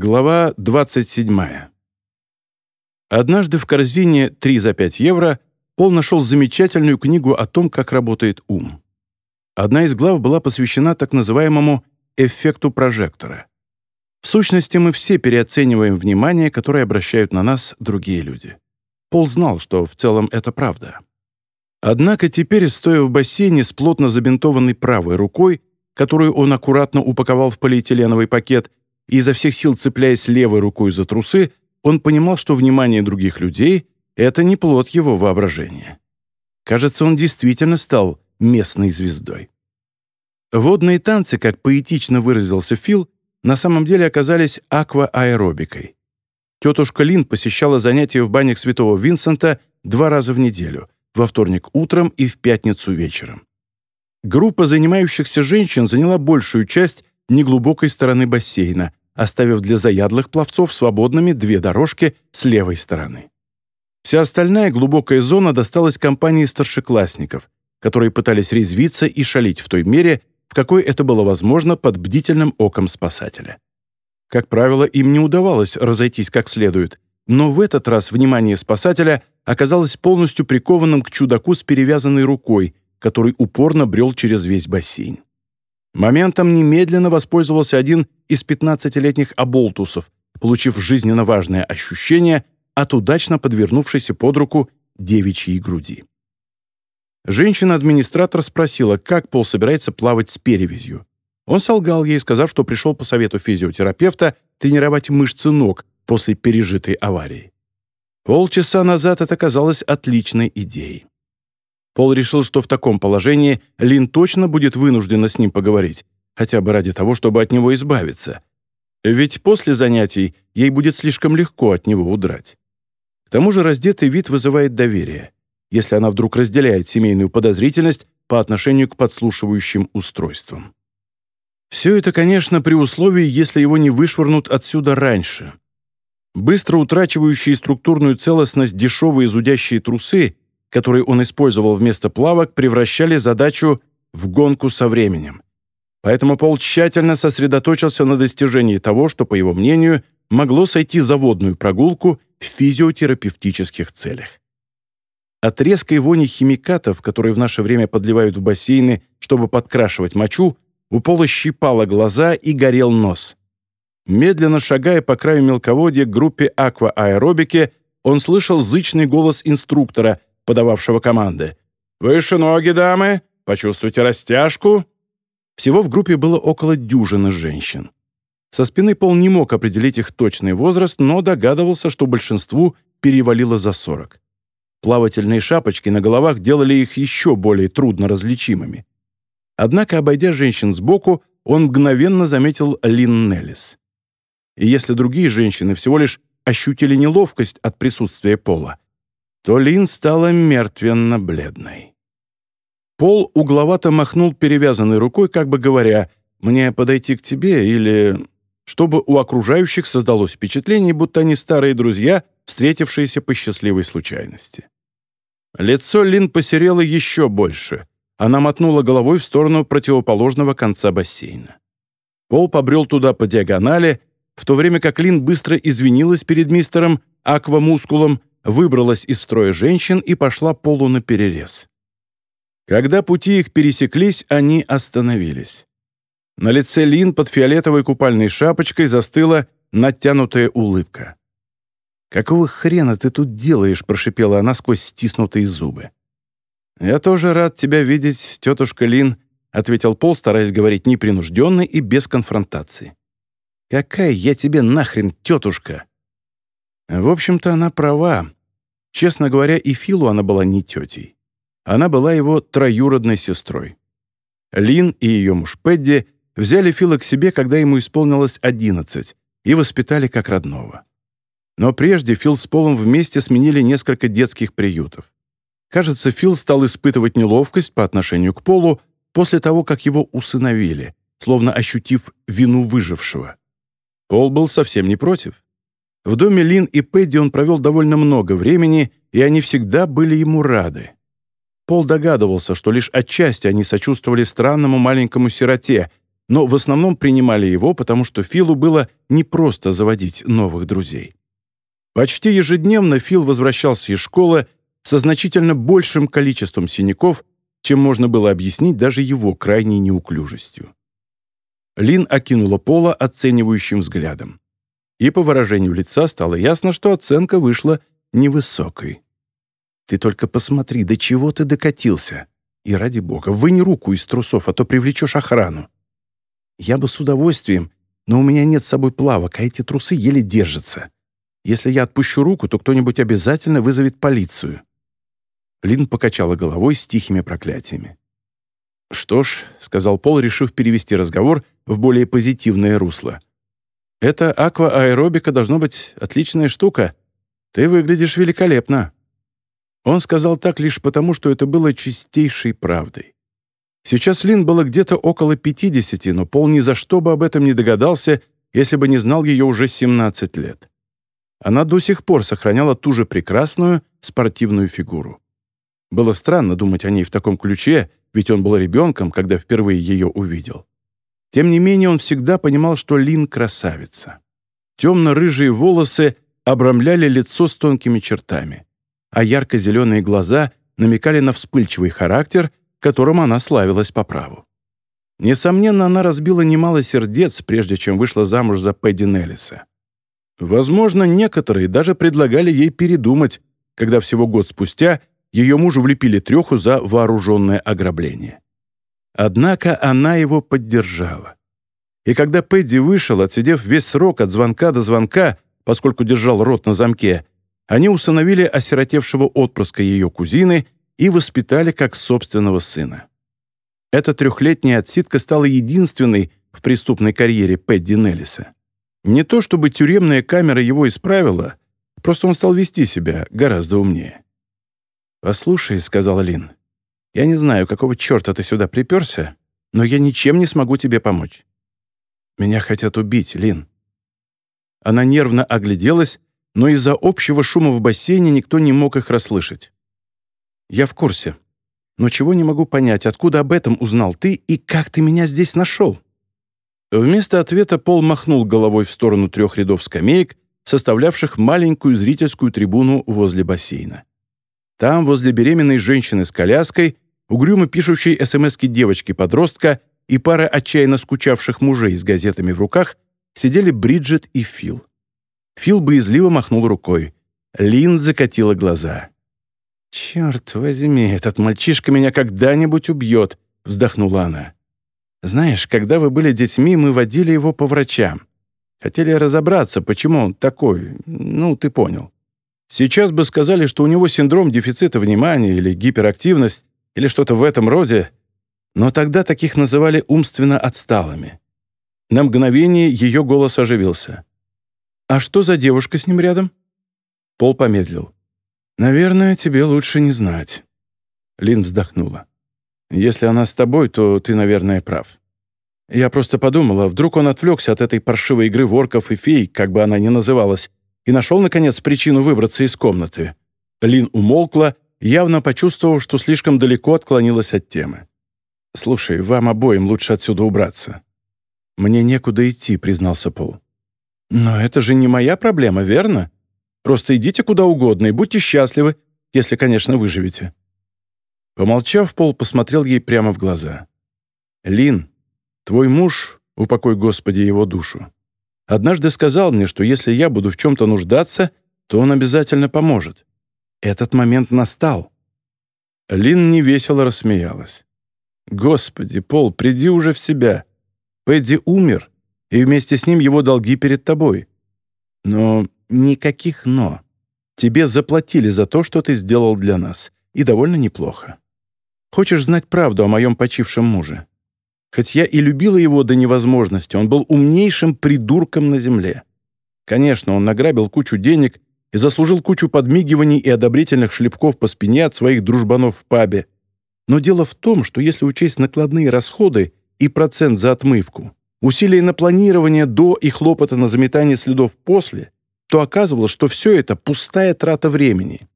Глава 27. Однажды в корзине 3 за 5 евро Пол нашел замечательную книгу о том, как работает ум. Одна из глав была посвящена так называемому эффекту прожектора. В сущности, мы все переоцениваем внимание, которое обращают на нас другие люди. Пол знал, что в целом это правда. Однако теперь, стоя в бассейне с плотно забинтованной правой рукой, которую он аккуратно упаковал в полиэтиленовый пакет, и изо всех сил цепляясь левой рукой за трусы, он понимал, что внимание других людей — это не плод его воображения. Кажется, он действительно стал местной звездой. Водные танцы, как поэтично выразился Фил, на самом деле оказались аквааэробикой. Тетушка Лин посещала занятия в банях Святого Винсента два раза в неделю, во вторник утром и в пятницу вечером. Группа занимающихся женщин заняла большую часть неглубокой стороны бассейна, оставив для заядлых пловцов свободными две дорожки с левой стороны. Вся остальная глубокая зона досталась компании старшеклассников, которые пытались резвиться и шалить в той мере, в какой это было возможно под бдительным оком спасателя. Как правило, им не удавалось разойтись как следует, но в этот раз внимание спасателя оказалось полностью прикованным к чудаку с перевязанной рукой, который упорно брел через весь бассейн. Моментом немедленно воспользовался один из 15-летних оболтусов, получив жизненно важное ощущение от удачно подвернувшейся под руку девичьей груди. Женщина-администратор спросила, как Пол собирается плавать с перевязью. Он солгал ей, сказав, что пришел по совету физиотерапевта тренировать мышцы ног после пережитой аварии. Полчаса назад это казалось отличной идеей. Пол решил, что в таком положении Лин точно будет вынуждена с ним поговорить, хотя бы ради того, чтобы от него избавиться. Ведь после занятий ей будет слишком легко от него удрать. К тому же раздетый вид вызывает доверие, если она вдруг разделяет семейную подозрительность по отношению к подслушивающим устройствам. Все это, конечно, при условии, если его не вышвырнут отсюда раньше. Быстро утрачивающие структурную целостность дешевые зудящие трусы которые он использовал вместо плавок, превращали задачу в гонку со временем. Поэтому Пол тщательно сосредоточился на достижении того, что, по его мнению, могло сойти за водную прогулку в физиотерапевтических целях. От резкой вони химикатов, которые в наше время подливают в бассейны, чтобы подкрашивать мочу, у Пола щипало глаза и горел нос. Медленно шагая по краю мелководья к группе аквааэробики, он слышал зычный голос инструктора, подававшего команды. «Выше ноги, дамы! Почувствуйте растяжку!» Всего в группе было около дюжины женщин. Со спины Пол не мог определить их точный возраст, но догадывался, что большинству перевалило за 40. Плавательные шапочки на головах делали их еще более трудно различимыми. Однако, обойдя женщин сбоку, он мгновенно заметил Лин Неллис. И если другие женщины всего лишь ощутили неловкость от присутствия Пола, то Лин стала мертвенно-бледной. Пол угловато махнул перевязанной рукой, как бы говоря, «Мне подойти к тебе» или чтобы у окружающих создалось впечатление, будто они старые друзья, встретившиеся по счастливой случайности. Лицо Лин посерело еще больше. Она мотнула головой в сторону противоположного конца бассейна. Пол побрел туда по диагонали, в то время как Лин быстро извинилась перед мистером Аквамускулом выбралась из строя женщин и пошла полу на перерез. Когда пути их пересеклись, они остановились. На лице Лин под фиолетовой купальной шапочкой застыла натянутая улыбка. «Какого хрена ты тут делаешь?» — прошипела она сквозь стиснутые зубы. «Я тоже рад тебя видеть, тетушка Лин», — ответил Пол, стараясь говорить непринужденно и без конфронтации. «Какая я тебе нахрен тетушка?» В общем-то, она права. Честно говоря, и Филу она была не тетей. Она была его троюродной сестрой. Лин и ее муж Пэдди взяли Фила к себе, когда ему исполнилось 11, и воспитали как родного. Но прежде Фил с Полом вместе сменили несколько детских приютов. Кажется, Фил стал испытывать неловкость по отношению к Полу после того, как его усыновили, словно ощутив вину выжившего. Пол был совсем не против. В доме Лин и Пэдди он провел довольно много времени, и они всегда были ему рады. Пол догадывался, что лишь отчасти они сочувствовали странному маленькому сироте, но в основном принимали его, потому что Филу было непросто заводить новых друзей. Почти ежедневно Фил возвращался из школы со значительно большим количеством синяков, чем можно было объяснить даже его крайней неуклюжестью. Лин окинула Пола оценивающим взглядом. И по выражению лица стало ясно, что оценка вышла невысокой. «Ты только посмотри, до чего ты докатился. И ради бога, вынь руку из трусов, а то привлечешь охрану. Я бы с удовольствием, но у меня нет с собой плавок, а эти трусы еле держатся. Если я отпущу руку, то кто-нибудь обязательно вызовет полицию». Лин покачала головой с тихими проклятиями. «Что ж», — сказал Пол, решив перевести разговор в более позитивное русло. «Это аквааэробика должно быть отличная штука. Ты выглядишь великолепно». Он сказал так лишь потому, что это было чистейшей правдой. Сейчас Лин было где-то около 50, но Пол ни за что бы об этом не догадался, если бы не знал ее уже 17 лет. Она до сих пор сохраняла ту же прекрасную спортивную фигуру. Было странно думать о ней в таком ключе, ведь он был ребенком, когда впервые ее увидел. Тем не менее, он всегда понимал, что Лин красавица. Темно-рыжие волосы обрамляли лицо с тонкими чертами, а ярко-зеленые глаза намекали на вспыльчивый характер, которым она славилась по праву. Несомненно, она разбила немало сердец, прежде чем вышла замуж за Пэдди Неллиса. Возможно, некоторые даже предлагали ей передумать, когда всего год спустя ее мужу влепили треху за вооруженное ограбление. Однако она его поддержала. И когда Пэдди вышел, отсидев весь срок от звонка до звонка, поскольку держал рот на замке, они усыновили осиротевшего отпрыска ее кузины и воспитали как собственного сына. Эта трехлетняя отсидка стала единственной в преступной карьере Пэдди Неллиса. Не то чтобы тюремная камера его исправила, просто он стал вести себя гораздо умнее. «Послушай», — сказала Лин, — «я не знаю, какого черта ты сюда приперся, но я ничем не смогу тебе помочь». «Меня хотят убить, Лин». Она нервно огляделась, но из-за общего шума в бассейне никто не мог их расслышать. «Я в курсе. Но чего не могу понять, откуда об этом узнал ты и как ты меня здесь нашел?» Вместо ответа Пол махнул головой в сторону трех рядов скамеек, составлявших маленькую зрительскую трибуну возле бассейна. Там, возле беременной женщины с коляской, угрюмо пишущей СМСки девочки-подростка и пара отчаянно скучавших мужей с газетами в руках, сидели Бриджит и Фил. Фил боязливо махнул рукой. Лин закатила глаза. «Черт возьми, этот мальчишка меня когда-нибудь убьет», — вздохнула она. «Знаешь, когда вы были детьми, мы водили его по врачам. Хотели разобраться, почему он такой, ну, ты понял. Сейчас бы сказали, что у него синдром дефицита внимания или гиперактивность, или что-то в этом роде, но тогда таких называли умственно отсталыми. На мгновение ее голос оживился. «А что за девушка с ним рядом?» Пол помедлил. «Наверное, тебе лучше не знать». Лин вздохнула. «Если она с тобой, то ты, наверное, прав. Я просто подумала, вдруг он отвлекся от этой паршивой игры ворков и фей, как бы она ни называлась, и нашел, наконец, причину выбраться из комнаты. Лин умолкла, явно почувствовав, что слишком далеко отклонилась от темы. «Слушай, вам обоим лучше отсюда убраться». «Мне некуда идти», — признался Пол. «Но это же не моя проблема, верно? Просто идите куда угодно и будьте счастливы, если, конечно, выживете». Помолчав, Пол посмотрел ей прямо в глаза. «Лин, твой муж, упокой Господи его душу, Однажды сказал мне, что если я буду в чем-то нуждаться, то он обязательно поможет. Этот момент настал. Лин невесело рассмеялась. «Господи, Пол, приди уже в себя. Пэдди умер, и вместе с ним его долги перед тобой. Но никаких «но». Тебе заплатили за то, что ты сделал для нас, и довольно неплохо. Хочешь знать правду о моем почившем муже? Хоть я и любила его до невозможности, он был умнейшим придурком на земле. Конечно, он награбил кучу денег и заслужил кучу подмигиваний и одобрительных шлепков по спине от своих дружбанов в пабе. Но дело в том, что если учесть накладные расходы и процент за отмывку, усилия на планирование до и хлопота на заметание следов после, то оказывалось, что все это пустая трата времени.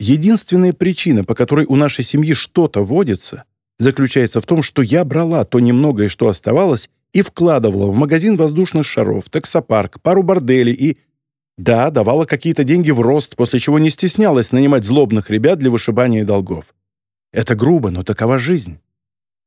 Единственная причина, по которой у нашей семьи что-то водится, заключается в том, что я брала то немногое, что оставалось, и вкладывала в магазин воздушных шаров, таксопарк, пару борделей и... Да, давала какие-то деньги в рост, после чего не стеснялась нанимать злобных ребят для вышибания долгов. Это грубо, но такова жизнь.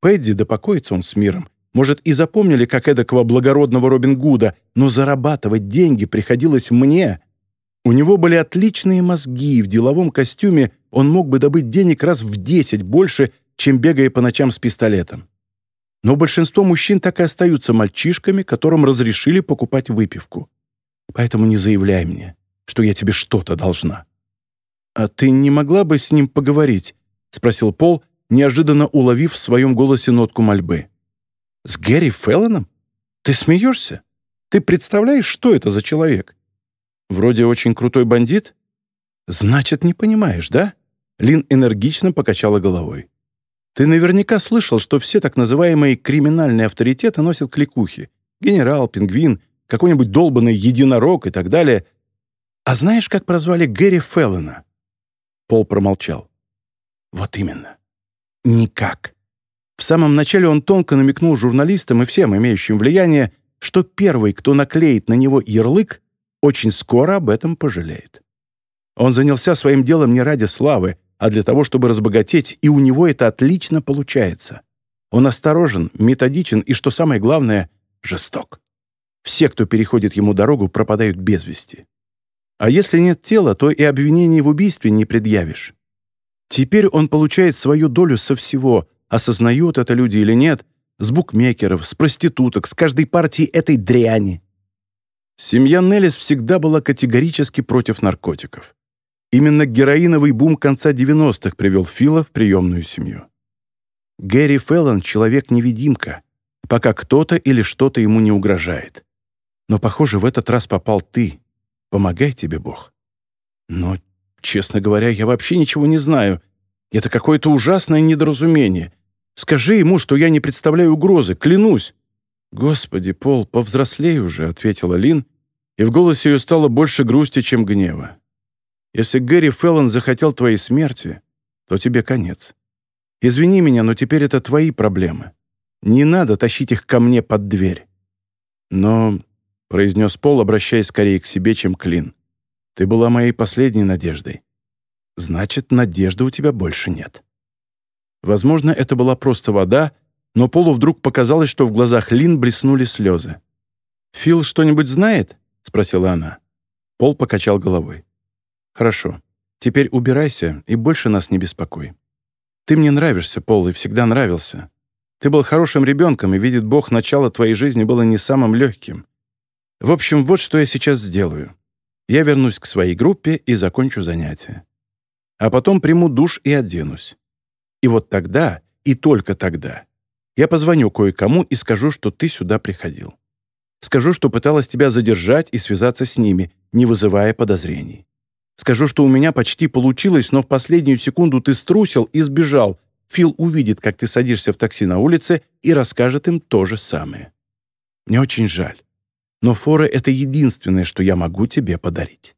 Пэдди, да покоится он с миром, может, и запомнили как эдакого благородного Робин Гуда, но зарабатывать деньги приходилось мне. У него были отличные мозги, в деловом костюме он мог бы добыть денег раз в десять больше, чем бегая по ночам с пистолетом. Но большинство мужчин так и остаются мальчишками, которым разрешили покупать выпивку. Поэтому не заявляй мне, что я тебе что-то должна». «А ты не могла бы с ним поговорить?» — спросил Пол, неожиданно уловив в своем голосе нотку мольбы. «С Гэри Феллоном? Ты смеешься? Ты представляешь, что это за человек? Вроде очень крутой бандит? Значит, не понимаешь, да?» Лин энергично покачала головой. «Ты наверняка слышал, что все так называемые криминальные авторитеты носят кликухи. Генерал, пингвин, какой-нибудь долбанный единорог и так далее. А знаешь, как прозвали Гэри Феллона?» Пол промолчал. «Вот именно. Никак. В самом начале он тонко намекнул журналистам и всем имеющим влияние, что первый, кто наклеит на него ярлык, очень скоро об этом пожалеет. Он занялся своим делом не ради славы, а для того, чтобы разбогатеть, и у него это отлично получается. Он осторожен, методичен и, что самое главное, жесток. Все, кто переходит ему дорогу, пропадают без вести. А если нет тела, то и обвинений в убийстве не предъявишь. Теперь он получает свою долю со всего, осознают это люди или нет, с букмекеров, с проституток, с каждой партии этой дряни. Семья Неллис всегда была категорически против наркотиков. Именно героиновый бум конца 90-х привел Фила в приемную семью. Гэри Феллон — человек-невидимка, пока кто-то или что-то ему не угрожает. Но, похоже, в этот раз попал ты. Помогай тебе, Бог. Но, честно говоря, я вообще ничего не знаю. Это какое-то ужасное недоразумение. Скажи ему, что я не представляю угрозы, клянусь. «Господи, Пол, повзрослей уже», — ответила Лин, и в голосе ее стало больше грусти, чем гнева. «Если Гэри Феллон захотел твоей смерти, то тебе конец. Извини меня, но теперь это твои проблемы. Не надо тащить их ко мне под дверь». «Но — произнес Пол, обращаясь скорее к себе, чем к Лин. «Ты была моей последней надеждой. Значит, надежды у тебя больше нет». Возможно, это была просто вода, но Полу вдруг показалось, что в глазах Лин блеснули слезы. «Фил что-нибудь знает?» — спросила она. Пол покачал головой. «Хорошо. Теперь убирайся и больше нас не беспокой. Ты мне нравишься, Пол, и всегда нравился. Ты был хорошим ребенком, и, видит Бог, начало твоей жизни было не самым легким. В общем, вот что я сейчас сделаю. Я вернусь к своей группе и закончу занятия. А потом приму душ и оденусь. И вот тогда, и только тогда, я позвоню кое-кому и скажу, что ты сюда приходил. Скажу, что пыталась тебя задержать и связаться с ними, не вызывая подозрений. Скажу, что у меня почти получилось, но в последнюю секунду ты струсил и сбежал. Фил увидит, как ты садишься в такси на улице и расскажет им то же самое. Мне очень жаль но фора — это единственное, что я могу тебе подарить.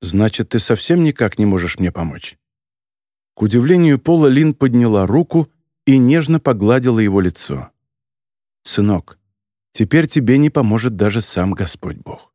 Значит, ты совсем никак не можешь мне помочь?» К удивлению Пола Лин подняла руку и нежно погладила его лицо. «Сынок, теперь тебе не поможет даже сам Господь Бог.